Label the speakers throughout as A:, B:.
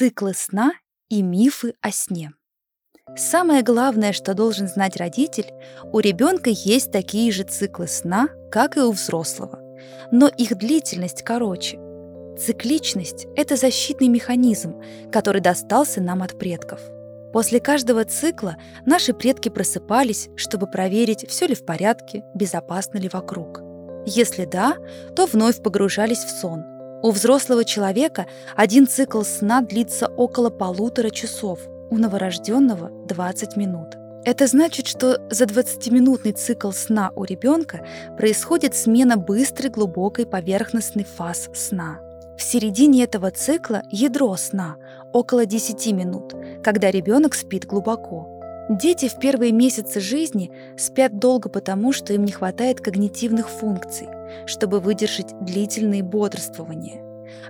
A: Циклы сна и мифы о сне. Самое главное, что должен знать родитель, у ребенка есть такие же циклы сна, как и у взрослого, но их длительность короче. Цикличность – это защитный механизм, который достался нам от предков. После каждого цикла наши предки просыпались, чтобы проверить, все ли в порядке, безопасно ли вокруг. Если да, то вновь погружались в сон – у взрослого человека один цикл сна длится около полутора часов, у новорожденного 20 минут. Это значит, что за 20-минутный цикл сна у ребенка происходит смена быстрой глубокой поверхностной фаз сна. В середине этого цикла ядро сна около 10 минут, когда ребенок спит глубоко. Дети в первые месяцы жизни спят долго потому, что им не хватает когнитивных функций – чтобы выдержать длительные бодрствования.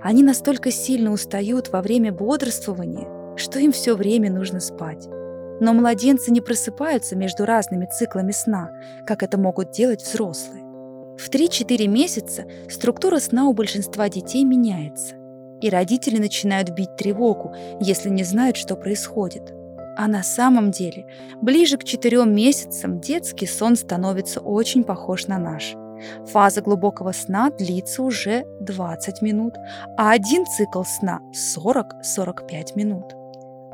A: Они настолько сильно устают во время бодрствования, что им все время нужно спать. Но младенцы не просыпаются между разными циклами сна, как это могут делать взрослые. В 3-4 месяца структура сна у большинства детей меняется, и родители начинают бить тревогу, если не знают, что происходит. А на самом деле, ближе к 4 месяцам детский сон становится очень похож на наш. Фаза глубокого сна длится уже 20 минут, а один цикл сна 40-45 минут.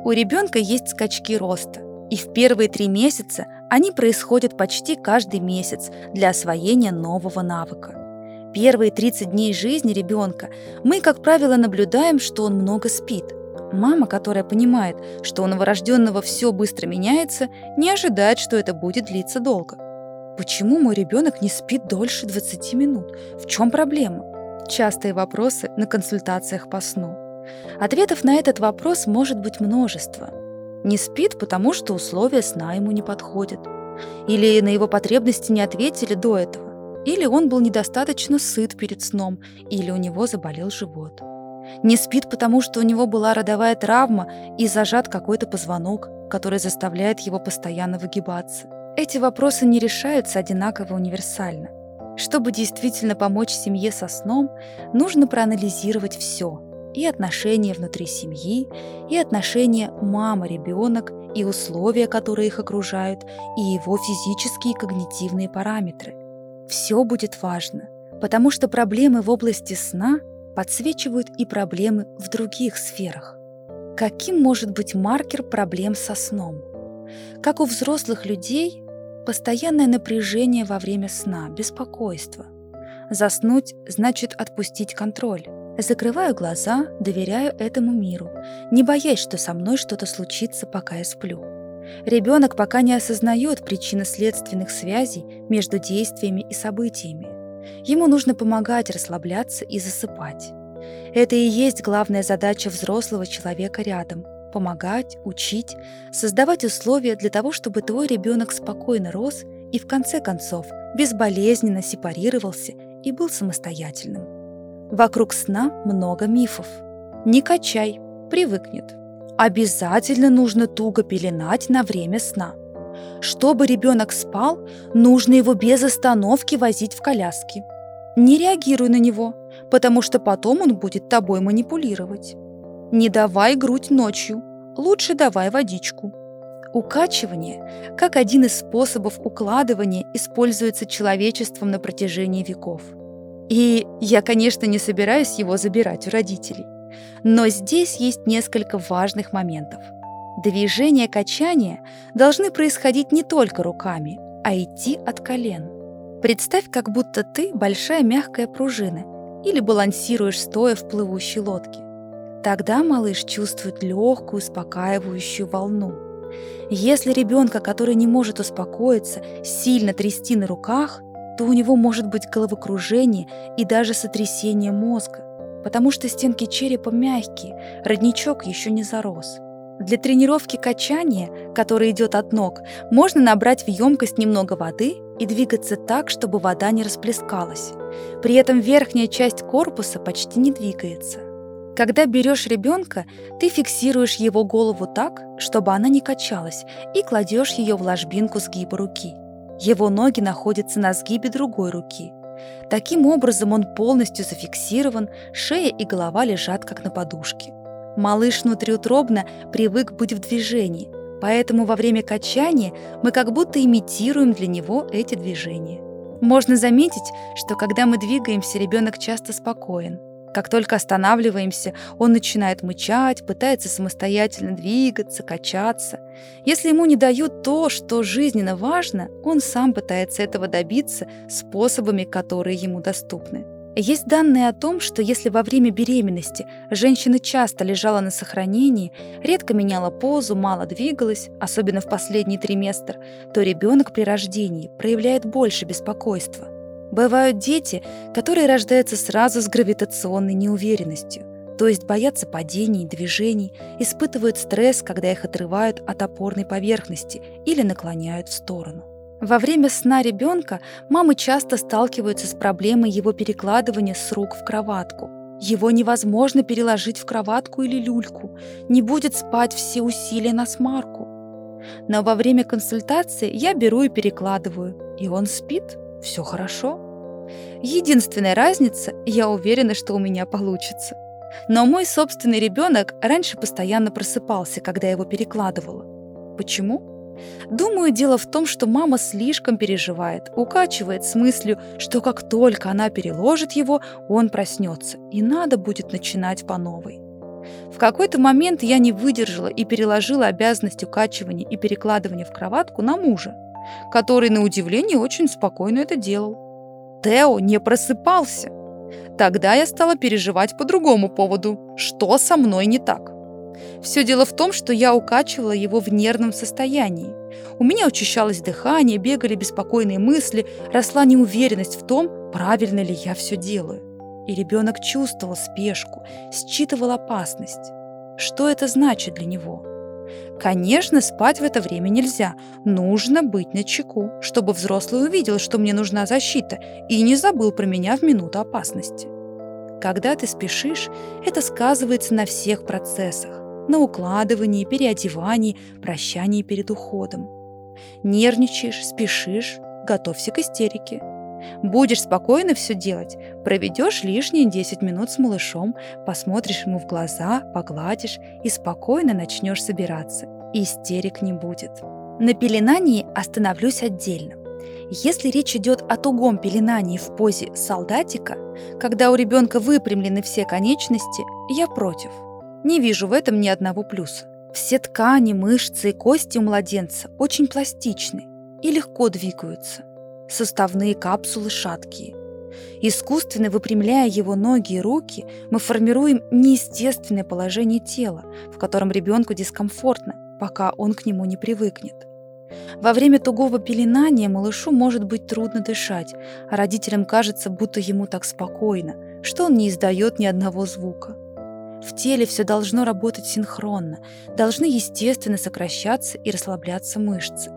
A: У ребенка есть скачки роста, и в первые три месяца они происходят почти каждый месяц для освоения нового навыка. Первые 30 дней жизни ребенка мы, как правило, наблюдаем, что он много спит. Мама, которая понимает, что у новорожденного все быстро меняется, не ожидает, что это будет длиться долго. Почему мой ребенок не спит дольше 20 минут? В чем проблема? Частые вопросы на консультациях по сну. Ответов на этот вопрос может быть множество. Не спит, потому что условия сна ему не подходят. Или на его потребности не ответили до этого. Или он был недостаточно сыт перед сном, или у него заболел живот. Не спит, потому что у него была родовая травма и зажат какой-то позвонок, который заставляет его постоянно выгибаться. Эти вопросы не решаются одинаково универсально. Чтобы действительно помочь семье со сном, нужно проанализировать все – и отношения внутри семьи, и отношения мама-ребенок, и условия, которые их окружают, и его физические и когнитивные параметры. Все будет важно, потому что проблемы в области сна подсвечивают и проблемы в других сферах. Каким может быть маркер проблем со сном? Как у взрослых людей, Постоянное напряжение во время сна, беспокойство. Заснуть значит отпустить контроль. Закрываю глаза, доверяю этому миру, не боясь, что со мной что-то случится, пока я сплю. Ребенок пока не осознает причинно-следственных связей между действиями и событиями. Ему нужно помогать расслабляться и засыпать. Это и есть главная задача взрослого человека рядом – помогать, учить, создавать условия для того, чтобы твой ребенок спокойно рос и в конце концов безболезненно сепарировался и был самостоятельным. Вокруг сна много мифов. Не качай, привыкнет. Обязательно нужно туго пеленать на время сна. Чтобы ребенок спал, нужно его без остановки возить в коляске. Не реагируй на него, потому что потом он будет тобой манипулировать. Не давай грудь ночью, лучше давай водичку. Укачивание, как один из способов укладывания, используется человечеством на протяжении веков. И я, конечно, не собираюсь его забирать у родителей. Но здесь есть несколько важных моментов. Движения качания должны происходить не только руками, а идти от колен. Представь, как будто ты большая мягкая пружина или балансируешь стоя в плывущей лодке. Тогда малыш чувствует легкую, успокаивающую волну. Если ребенка, который не может успокоиться, сильно трясти на руках, то у него может быть головокружение и даже сотрясение мозга, потому что стенки черепа мягкие, родничок еще не зарос. Для тренировки качания, которая идет от ног, можно набрать в емкость немного воды и двигаться так, чтобы вода не расплескалась. При этом верхняя часть корпуса почти не двигается. Когда берешь ребенка, ты фиксируешь его голову так, чтобы она не качалась, и кладешь ее в ложбинку сгиба руки. Его ноги находятся на сгибе другой руки. Таким образом он полностью зафиксирован, шея и голова лежат как на подушке. Малыш внутриутробно привык быть в движении, поэтому во время качания мы как будто имитируем для него эти движения. Можно заметить, что когда мы двигаемся, ребенок часто спокоен. Как только останавливаемся, он начинает мычать, пытается самостоятельно двигаться, качаться. Если ему не дают то, что жизненно важно, он сам пытается этого добиться способами, которые ему доступны. Есть данные о том, что если во время беременности женщина часто лежала на сохранении, редко меняла позу, мало двигалась, особенно в последний триместр, то ребенок при рождении проявляет больше беспокойства. Бывают дети, которые рождаются сразу с гравитационной неуверенностью, то есть боятся падений, движений, испытывают стресс, когда их отрывают от опорной поверхности или наклоняют в сторону. Во время сна ребенка мамы часто сталкиваются с проблемой его перекладывания с рук в кроватку. Его невозможно переложить в кроватку или люльку, не будет спать все усилия на смарку. Но во время консультации я беру и перекладываю, и он спит, все хорошо. Единственная разница, я уверена, что у меня получится. Но мой собственный ребенок раньше постоянно просыпался, когда я его перекладывала. Почему? Думаю, дело в том, что мама слишком переживает, укачивает с мыслью, что как только она переложит его, он проснется, и надо будет начинать по новой. В какой-то момент я не выдержала и переложила обязанность укачивания и перекладывания в кроватку на мужа, который, на удивление, очень спокойно это делал. Тео не просыпался. Тогда я стала переживать по другому поводу, что со мной не так. Все дело в том, что я укачивала его в нервном состоянии. У меня учащалось дыхание, бегали беспокойные мысли, росла неуверенность в том, правильно ли я все делаю. И ребенок чувствовал спешку, считывал опасность. Что это значит для него? Конечно, спать в это время нельзя. Нужно быть на чеку, чтобы взрослый увидел, что мне нужна защита, и не забыл про меня в минуту опасности. Когда ты спешишь, это сказывается на всех процессах на укладывании, переодевании, прощании перед уходом. Нервничаешь, спешишь, готовься к истерике. Будешь спокойно все делать, проведешь лишние 10 минут с малышом, посмотришь ему в глаза, погладишь и спокойно начнешь собираться. Истерик не будет. На пеленании остановлюсь отдельно. Если речь идет о тугом пеленании в позе солдатика, когда у ребенка выпрямлены все конечности, я против – не вижу в этом ни одного плюса. Все ткани, мышцы и кости у младенца очень пластичны и легко двигаются. Суставные капсулы шаткие. Искусственно выпрямляя его ноги и руки, мы формируем неестественное положение тела, в котором ребенку дискомфортно, пока он к нему не привыкнет. Во время тугого пеленания малышу может быть трудно дышать, а родителям кажется, будто ему так спокойно, что он не издает ни одного звука. В теле все должно работать синхронно, должны естественно сокращаться и расслабляться мышцы.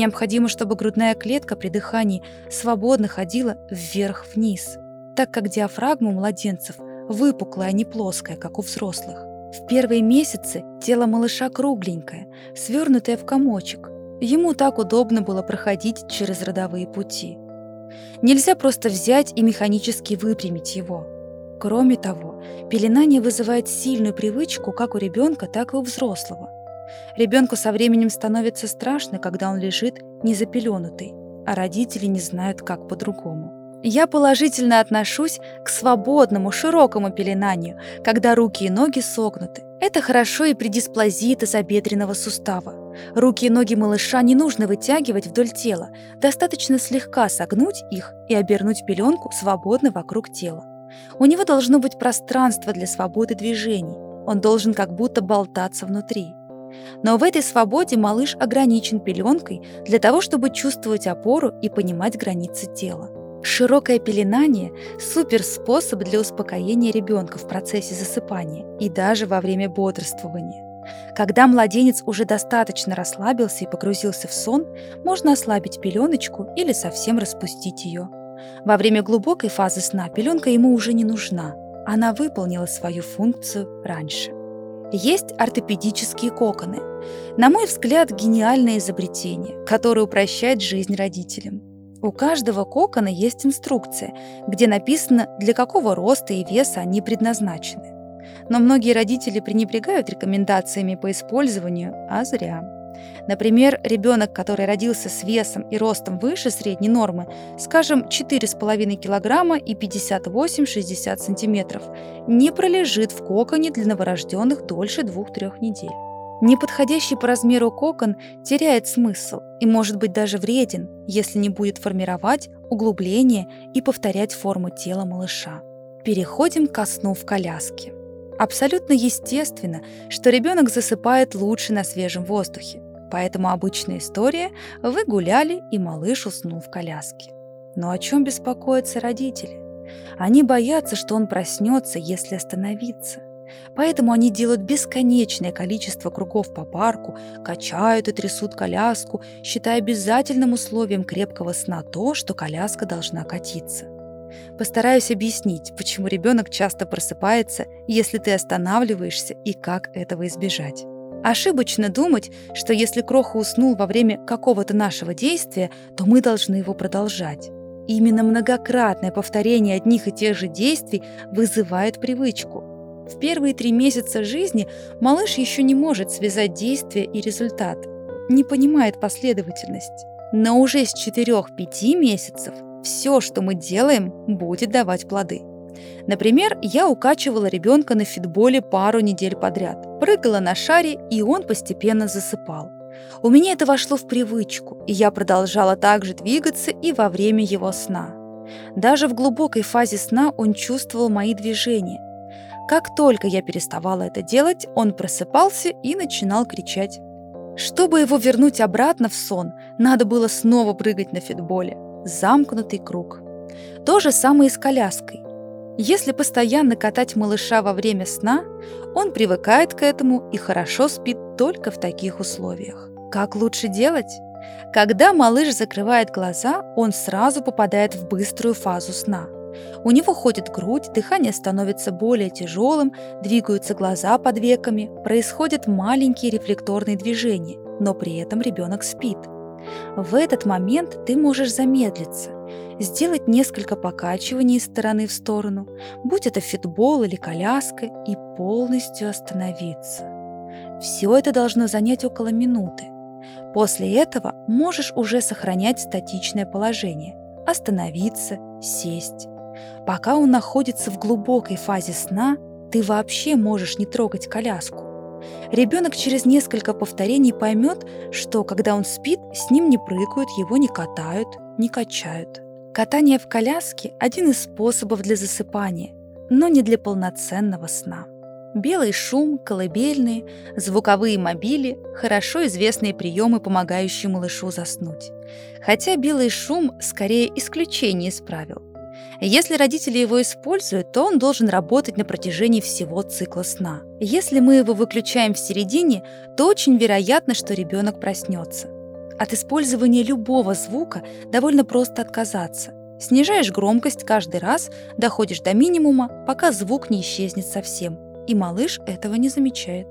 A: Необходимо, чтобы грудная клетка при дыхании свободно ходила вверх-вниз, так как диафрагма у младенцев выпуклая, а не плоская, как у взрослых. В первые месяцы тело малыша кругленькое, свернутое в комочек. Ему так удобно было проходить через родовые пути. Нельзя просто взять и механически выпрямить его – Кроме того, пеленание вызывает сильную привычку как у ребенка, так и у взрослого. Ребенку со временем становится страшно, когда он лежит незапеленутый, а родители не знают, как по-другому. Я положительно отношусь к свободному, широкому пеленанию, когда руки и ноги согнуты. Это хорошо и при дисплазии тазобедренного сустава. Руки и ноги малыша не нужно вытягивать вдоль тела, достаточно слегка согнуть их и обернуть пеленку свободно вокруг тела. У него должно быть пространство для свободы движений. Он должен как будто болтаться внутри. Но в этой свободе малыш ограничен пеленкой для того, чтобы чувствовать опору и понимать границы тела. Широкое пеленание – супер способ для успокоения ребенка в процессе засыпания и даже во время бодрствования. Когда младенец уже достаточно расслабился и погрузился в сон, можно ослабить пеленочку или совсем распустить ее – во время глубокой фазы сна пеленка ему уже не нужна. Она выполнила свою функцию раньше. Есть ортопедические коконы. На мой взгляд, гениальное изобретение, которое упрощает жизнь родителям. У каждого кокона есть инструкция, где написано, для какого роста и веса они предназначены. Но многие родители пренебрегают рекомендациями по использованию, а зря. Например, ребенок, который родился с весом и ростом выше средней нормы, скажем, 4,5 кг и 58-60 см, не пролежит в коконе для новорожденных дольше 2-3 недель. Неподходящий по размеру кокон теряет смысл и может быть даже вреден, если не будет формировать углубление и повторять форму тела малыша. Переходим ко сну в коляске. Абсолютно естественно, что ребенок засыпает лучше на свежем воздухе. Поэтому обычная история – вы гуляли, и малыш уснул в коляске. Но о чем беспокоятся родители? Они боятся, что он проснется, если остановиться. Поэтому они делают бесконечное количество кругов по парку, качают и трясут коляску, считая обязательным условием крепкого сна то, что коляска должна катиться. Постараюсь объяснить, почему ребенок часто просыпается, если ты останавливаешься и как этого избежать. Ошибочно думать, что если Кроха уснул во время какого-то нашего действия, то мы должны его продолжать. Именно многократное повторение одних и тех же действий вызывает привычку. В первые три месяца жизни малыш еще не может связать действие и результат, не понимает последовательность. Но уже с 4-5 месяцев все, что мы делаем, будет давать плоды. Например, я укачивала ребенка на фитболе пару недель подряд, прыгала на шаре, и он постепенно засыпал. У меня это вошло в привычку, и я продолжала также двигаться и во время его сна. Даже в глубокой фазе сна он чувствовал мои движения. Как только я переставала это делать, он просыпался и начинал кричать. Чтобы его вернуть обратно в сон, надо было снова прыгать на фитболе замкнутый круг. То же самое и с коляской. Если постоянно катать малыша во время сна, он привыкает к этому и хорошо спит только в таких условиях. Как лучше делать? Когда малыш закрывает глаза, он сразу попадает в быструю фазу сна. У него ходит грудь, дыхание становится более тяжелым, двигаются глаза под веками, происходят маленькие рефлекторные движения, но при этом ребенок спит – в этот момент ты можешь замедлиться, сделать несколько покачиваний из стороны в сторону, будь это фитбол или коляска, и полностью остановиться. Все это должно занять около минуты. После этого можешь уже сохранять статичное положение, остановиться, сесть. Пока он находится в глубокой фазе сна, ты вообще можешь не трогать коляску. Ребенок через несколько повторений поймет, что когда он спит, с ним не прыгают, его не катают, не качают. Катание в коляске – один из способов для засыпания, но не для полноценного сна. Белый шум, колыбельные, звуковые мобили – хорошо известные приемы, помогающие малышу заснуть. Хотя белый шум скорее исключение из правил. Если родители его используют, то он должен работать на протяжении всего цикла сна. Если мы его выключаем в середине, то очень вероятно, что ребенок проснется. От использования любого звука довольно просто отказаться. Снижаешь громкость каждый раз, доходишь до минимума, пока звук не исчезнет совсем. И малыш этого не замечает.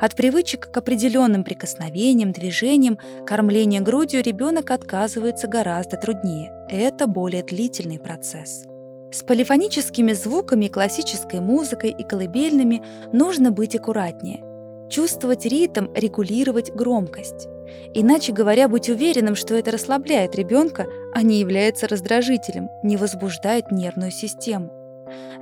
A: От привычек к определенным прикосновениям, движениям, кормления грудью ребенок отказывается гораздо труднее. Это более длительный процесс. С полифоническими звуками, классической музыкой и колыбельными нужно быть аккуратнее. Чувствовать ритм, регулировать громкость. Иначе говоря, быть уверенным, что это расслабляет ребенка, а не является раздражителем, не возбуждает нервную систему.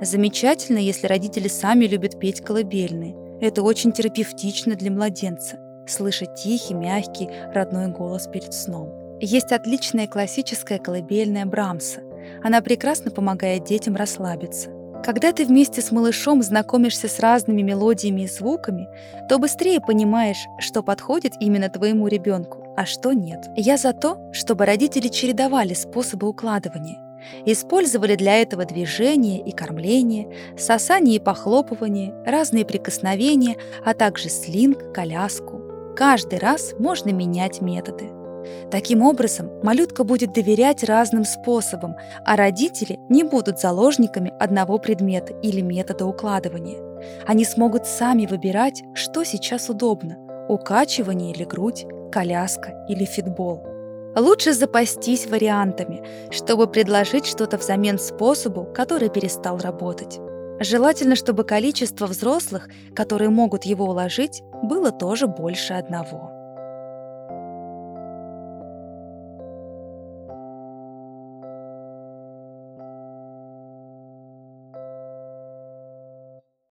A: Замечательно, если родители сами любят петь колыбельные – это очень терапевтично для младенца – слышать тихий, мягкий, родной голос перед сном. Есть отличная классическая колыбельная Брамса. Она прекрасно помогает детям расслабиться. Когда ты вместе с малышом знакомишься с разными мелодиями и звуками, то быстрее понимаешь, что подходит именно твоему ребенку, а что нет. Я за то, чтобы родители чередовали способы укладывания. Использовали для этого движение и кормление, сосание и похлопывание, разные прикосновения, а также слинг, коляску. Каждый раз можно менять методы. Таким образом, малютка будет доверять разным способам, а родители не будут заложниками одного предмета или метода укладывания. Они смогут сами выбирать, что сейчас удобно – укачивание или грудь, коляска или фитбол. Лучше запастись вариантами, чтобы предложить что-то взамен способу, который перестал работать. Желательно, чтобы количество взрослых, которые могут его уложить, было тоже больше одного.